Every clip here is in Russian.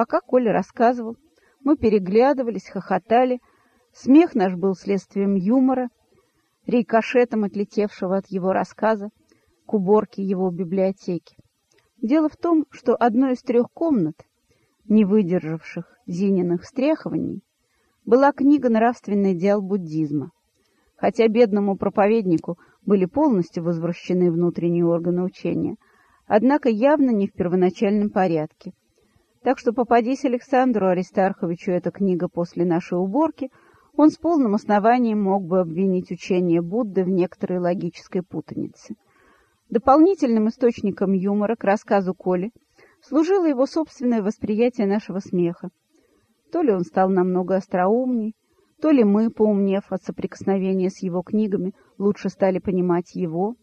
Пока Коля рассказывал, мы переглядывались, хохотали. Смех наш был следствием юмора, рикошетом отлетевшего от его рассказа к уборке его библиотеки. Дело в том, что одной из трех комнат, не выдержавших Зининых встряхиваний, была книга «Нравственный идеал буддизма». Хотя бедному проповеднику были полностью возвращены внутренние органы учения, однако явно не в первоначальном порядке. Так что попадись Александру Аристарховичу эта книга после нашей уборки, он с полным основанием мог бы обвинить учение Будды в некоторой логической путанице. Дополнительным источником юмора к рассказу Коли служило его собственное восприятие нашего смеха. То ли он стал намного остроумней, то ли мы, поумнев от соприкосновения с его книгами, лучше стали понимать его.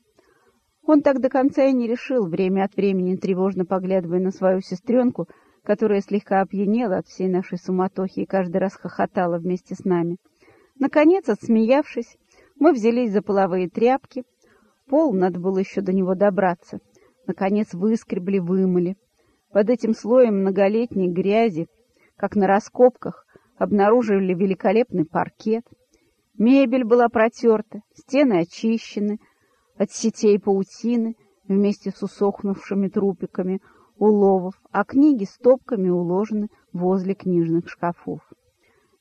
Он так до конца и не решил, время от времени тревожно поглядывая на свою сестренку, которая слегка опьянела от всей нашей суматохи и каждый раз хохотала вместе с нами. Наконец, отсмеявшись, мы взялись за половые тряпки. Пол надо было еще до него добраться. Наконец выскребли, вымыли. Под этим слоем многолетней грязи, как на раскопках, обнаружили великолепный паркет. Мебель была протерта, стены очищены от сетей паутины вместе с усохнувшими трупиками — уловов, а книги стопками уложены возле книжных шкафов.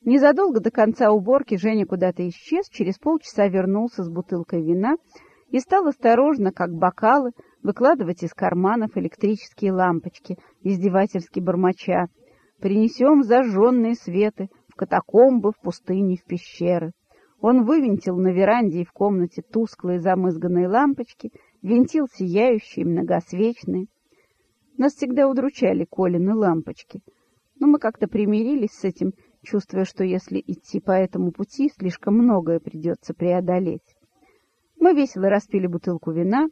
Незадолго до конца уборки Женя куда-то исчез, через полчаса вернулся с бутылкой вина и стал осторожно, как бокалы, выкладывать из карманов электрические лампочки, издевательски бормоча. «Принесем зажженные светы в катакомбы, в пустыне, в пещеры». Он вывинтил на веранде и в комнате тусклые замызганные лампочки, винтил сияющие, многосвечные, нас всегда удручали Колины лампочки, но мы как-то примирились с этим, чувствуя, что если идти по этому пути, слишком многое придется преодолеть. Мы весело распили бутылку вина.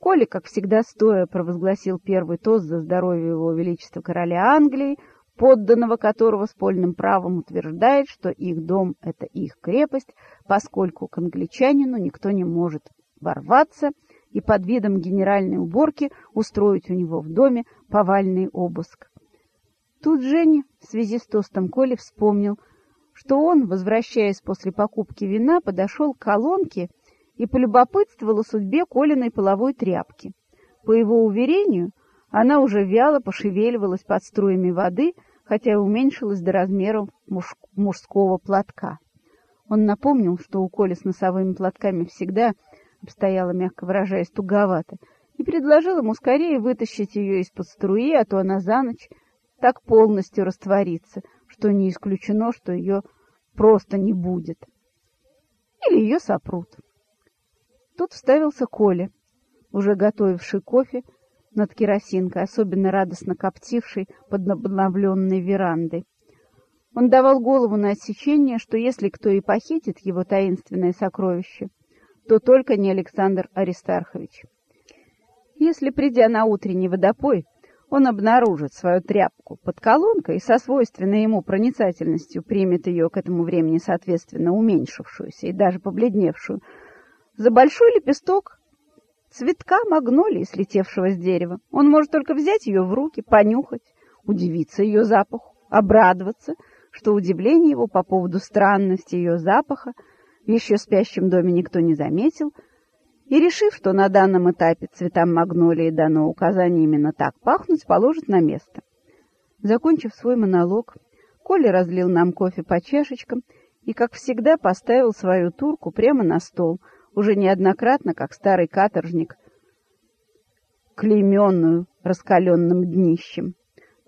Коля, как всегда стоя, провозгласил первый тост за здоровье его величества короля Англии, подданного которого с польным правом утверждает, что их дом — это их крепость, поскольку к англичанину никто не может ворваться — и под видом генеральной уборки устроить у него в доме повальный обыск. Тут Женя в связи с тостом Коли вспомнил, что он, возвращаясь после покупки вина, подошел к колонке и полюбопытствовал о судьбе Колиной половой тряпки. По его уверению, она уже вяло пошевеливалась под струями воды, хотя и уменьшилась до размеров муж мужского платка. Он напомнил, что у Коли с носовыми платками всегда обстояла, мягко выражаясь, туговато, и предложил ему скорее вытащить ее из-под струи, а то она за ночь так полностью растворится, что не исключено, что ее просто не будет. Или ее сопрут. Тут вставился Коля, уже готовивший кофе над керосинкой, особенно радостно коптивший под обновленной верандой. Он давал голову на отсечение, что если кто и похитит его таинственное сокровище, то только не Александр Аристархович. Если, придя на утренний водопой, он обнаружит свою тряпку под колонкой и со свойственной ему проницательностью примет ее к этому времени соответственно уменьшившуюся и даже побледневшую, за большой лепесток цветка магнолии, слетевшего с дерева. Он может только взять ее в руки, понюхать, удивиться ее запаху, обрадоваться, что удивление его по поводу странности ее запаха еще спящем доме никто не заметил, и, решив, что на данном этапе цветам магнолии дано указание именно так пахнуть, положит на место. Закончив свой монолог, Коля разлил нам кофе по чашечкам и, как всегда, поставил свою турку прямо на стол, уже неоднократно, как старый каторжник, клейменную раскаленным днищем.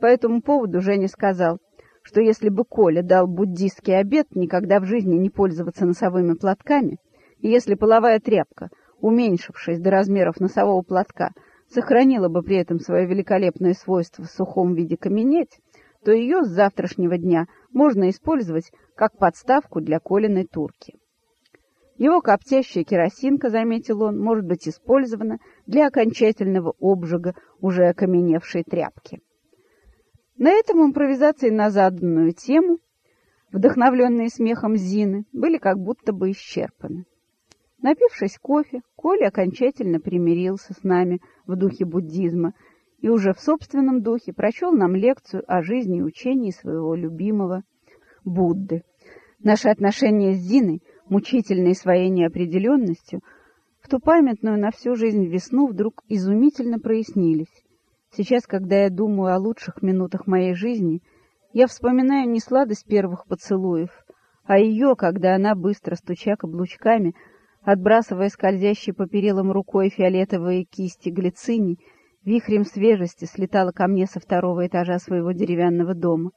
По этому поводу Женя сказал — что если бы Коля дал буддийский обет никогда в жизни не пользоваться носовыми платками, и если половая тряпка, уменьшившись до размеров носового платка, сохранила бы при этом свое великолепное свойство в сухом виде каменеть, то ее с завтрашнего дня можно использовать как подставку для Колиной турки. Его коптящая керосинка, заметил он, может быть использована для окончательного обжига уже окаменевшей тряпки. На этом импровизации на заданную тему, вдохновленные смехом Зины, были как будто бы исчерпаны. Напившись кофе, Коля окончательно примирился с нами в духе буддизма и уже в собственном духе прочел нам лекцию о жизни и учении своего любимого Будды. Наши отношения с Зиной, мучительные своей неопределенностью, в ту памятную на всю жизнь весну вдруг изумительно прояснились. Сейчас, когда я думаю о лучших минутах моей жизни, я вспоминаю не сладость первых поцелуев, а ее, когда она, быстро стуча каблучками, отбрасывая скользящей по перилам рукой фиолетовые кисти глицини, вихрем свежести слетала ко мне со второго этажа своего деревянного дома.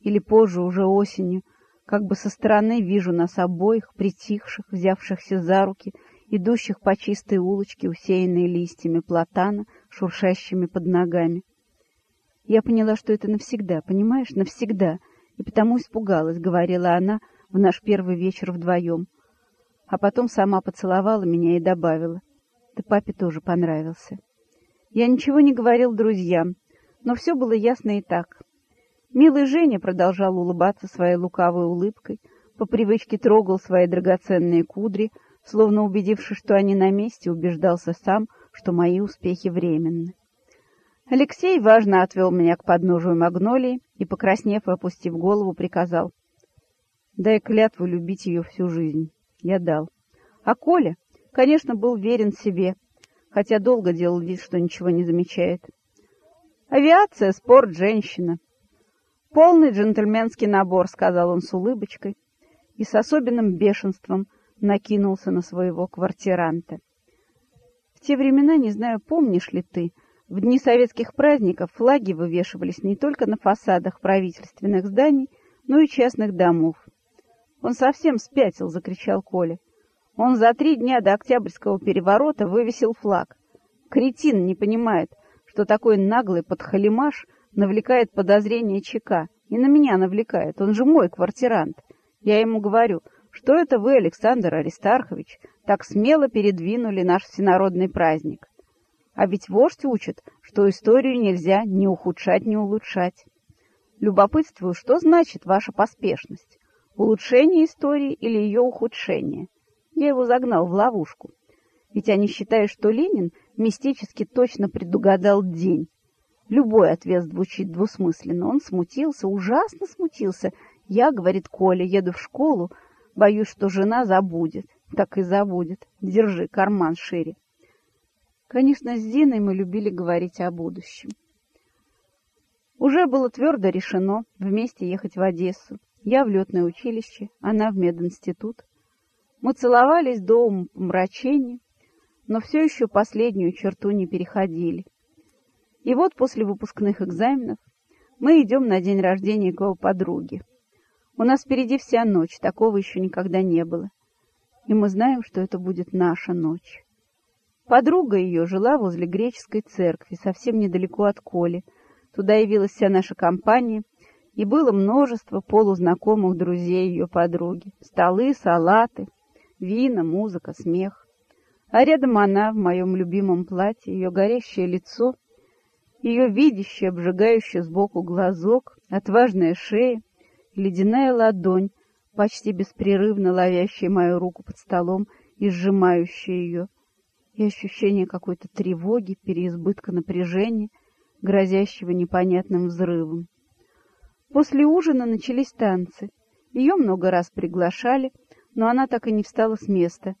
Или позже, уже осенью, как бы со стороны вижу нас обоих, притихших, взявшихся за руки, идущих по чистой улочке, усеянной листьями платана, шуршащими под ногами. Я поняла, что это навсегда, понимаешь, навсегда, и потому испугалась, говорила она в наш первый вечер вдвоем. А потом сама поцеловала меня и добавила, ты папе тоже понравился. Я ничего не говорил друзьям, но все было ясно и так. Милый Женя продолжал улыбаться своей лукавой улыбкой, по привычке трогал свои драгоценные кудри, словно убедившись, что они на месте, убеждался сам, что мои успехи временны. Алексей важно отвел меня к подножию магнолии и, покраснев и опустив голову, приказал. «Дай клятву любить ее всю жизнь». Я дал. А Коля, конечно, был верен себе, хотя долго делал вид, что ничего не замечает. «Авиация, спорт, женщина. «Полный джентльменский набор», — сказал он с улыбочкой и с особенным бешенством накинулся на своего квартиранта. Те времена, не знаю, помнишь ли ты, в дни советских праздников флаги вывешивались не только на фасадах правительственных зданий, но и частных домов. «Он совсем спятил!» — закричал Коля. «Он за три дня до Октябрьского переворота вывесил флаг. Кретин не понимает, что такой наглый подхалимаш навлекает подозрение ЧК. И на меня навлекает. Он же мой квартирант. Я ему говорю, что это вы, Александр Аристархович, так смело передвинули наш всенародный праздник. А ведь вождь учит, что историю нельзя ни ухудшать, ни улучшать. Любопытствую, что значит ваша поспешность? Улучшение истории или ее ухудшение? Я его загнал в ловушку. Ведь они считают, что Ленин мистически точно предугадал день, Любой ответ звучит двусмысленно. Он смутился, ужасно смутился. Я, говорит Коля, еду в школу, боюсь, что жена забудет. Так и забудет. Держи карман шире. Конечно, с Зиной мы любили говорить о будущем. Уже было твердо решено вместе ехать в Одессу. Я в летное училище, она в мединститут. Мы целовались до умрачения, но все еще последнюю черту не переходили. И вот после выпускных экзаменов мы идем на день рождения к его подруге. У нас впереди вся ночь, такого еще никогда не было. И мы знаем, что это будет наша ночь. Подруга ее жила возле греческой церкви, совсем недалеко от Коли. Туда явилась вся наша компания, и было множество полузнакомых друзей ее подруги. Столы, салаты, вина, музыка, смех. А рядом она в моем любимом платье, ее горящее лицо — ее видящий, обжигающий сбоку глазок, отважная шея, ледяная ладонь, почти беспрерывно ловящая мою руку под столом и сжимающая ее, и ощущение какой-то тревоги, переизбытка напряжения, грозящего непонятным взрывом. После ужина начались танцы. Ее много раз приглашали, но она так и не встала с места.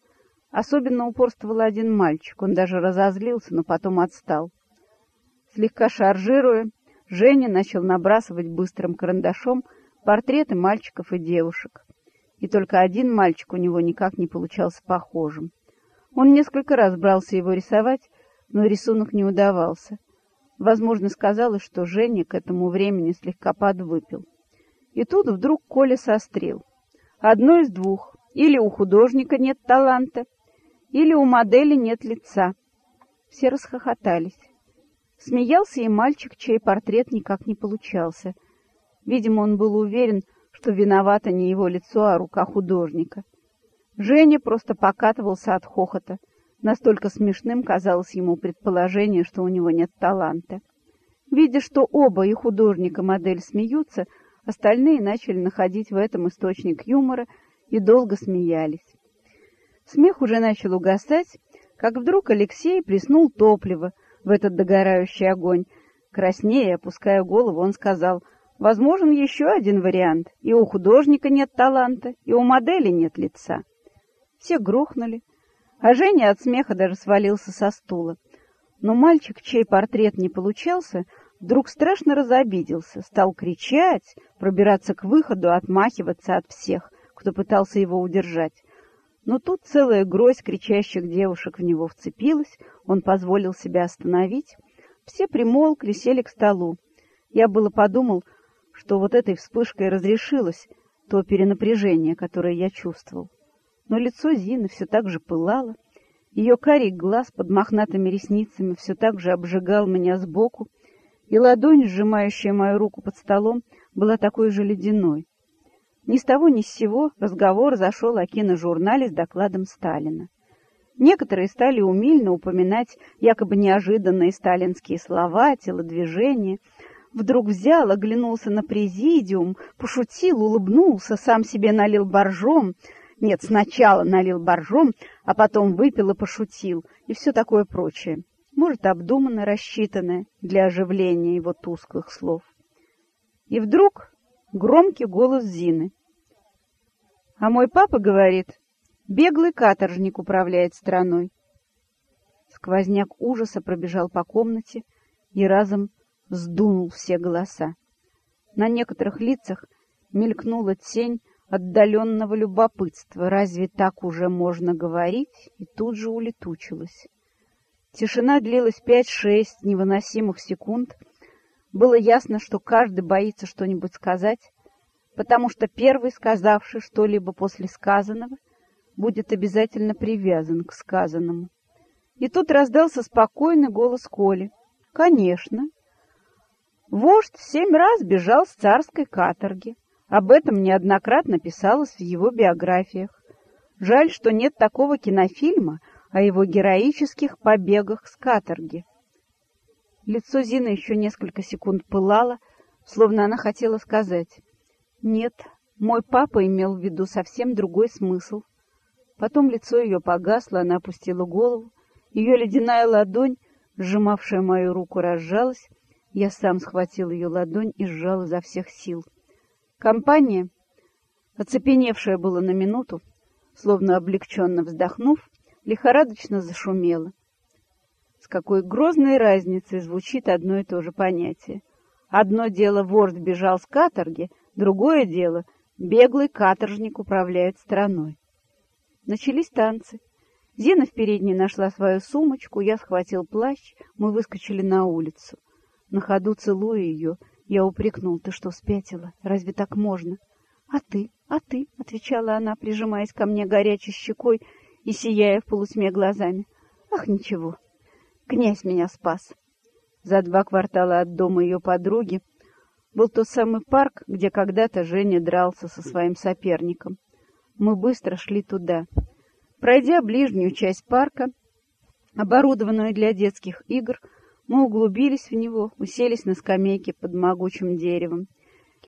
Особенно упорствовал один мальчик, он даже разозлился, но потом отстал. Слегка шаржируя, Женя начал набрасывать быстрым карандашом портреты мальчиков и девушек. И только один мальчик у него никак не получался похожим. Он несколько раз брался его рисовать, но рисунок не удавался. Возможно, сказалось, что Женя к этому времени слегка подвыпил. И тут вдруг Коля сострил. Одно из двух. Или у художника нет таланта, или у модели нет лица. Все расхохотались. Смеялся и мальчик, чей портрет никак не получался. Видимо, он был уверен, что виновато не его лицо, а рука художника. Женя просто покатывался от хохота. Настолько смешным казалось ему предположение, что у него нет таланта. Видя, что оба, и художник, и модель смеются, остальные начали находить в этом источник юмора и долго смеялись. Смех уже начал угасать, как вдруг Алексей приснул топливо — в этот догорающий огонь, Краснея, опуская голову, он сказал, «Возможен еще один вариант. И у художника нет таланта, и у модели нет лица». Все грохнули, а Женя от смеха даже свалился со стула. Но мальчик, чей портрет не получался, вдруг страшно разобиделся, стал кричать, пробираться к выходу, отмахиваться от всех, кто пытался его удержать. Но тут целая грозь кричащих девушек в него вцепилась, он позволил себя остановить. Все примолкли, сели к столу. Я было подумал, что вот этой вспышкой разрешилось то перенапряжение, которое я чувствовал. Но лицо Зины все так же пылало, ее карий глаз под мохнатыми ресницами все так же обжигал меня сбоку, и ладонь, сжимающая мою руку под столом, была такой же ледяной. Ни с того ни с сего разговор зашел о киножурнале с докладом Сталина. Некоторые стали умильно упоминать якобы неожиданные сталинские слова, телодвижения. Вдруг взял, оглянулся на президиум, пошутил, улыбнулся, сам себе налил боржом, нет, сначала налил боржом, а потом выпил и пошутил, и все такое прочее. Может, обдуманно рассчитанное для оживления его тусклых слов. И вдруг громкий голос Зины. А мой папа говорит, беглый каторжник управляет страной. Сквозняк ужаса пробежал по комнате и разом вздунул все голоса. На некоторых лицах мелькнула тень отдаленного любопытства. Разве так уже можно говорить? И тут же улетучилась. Тишина длилась пять-шесть невыносимых секунд. Было ясно, что каждый боится что-нибудь сказать, потому что первый, сказавший что-либо после сказанного, будет обязательно привязан к сказанному. И тут раздался спокойный голос Коли. «Конечно. Вождь семь раз бежал с царской каторги. Об этом неоднократно писалось в его биографиях. Жаль, что нет такого кинофильма о его героических побегах с каторги. Лицо Зины еще несколько секунд пылало, словно она хотела сказать «Нет, мой папа имел в виду совсем другой смысл». Потом лицо ее погасло, она опустила голову, ее ледяная ладонь, сжимавшая мою руку, разжалась, я сам схватил ее ладонь и сжал изо всех сил. Компания, оцепеневшая было на минуту, словно облегченно вздохнув, лихорадочно зашумела. С какой грозной разницей звучит одно и то же понятие. Одно дело вождь бежал с каторги, другое дело беглый каторжник управляет страной. Начались танцы. Зина в передней нашла свою сумочку, я схватил плащ, мы выскочили на улицу. На ходу целуя ее, я упрекнул, ты что, спятила? Разве так можно? А ты, а ты, — отвечала она, прижимаясь ко мне горячей щекой и сияя в полусьме глазами. Ах, ничего, князь меня спас. За два квартала от дома ее подруги был тот самый парк, где когда-то Женя дрался со своим соперником. Мы быстро шли туда. Пройдя ближнюю часть парка, оборудованную для детских игр, мы углубились в него, уселись на скамейке под могучим деревом.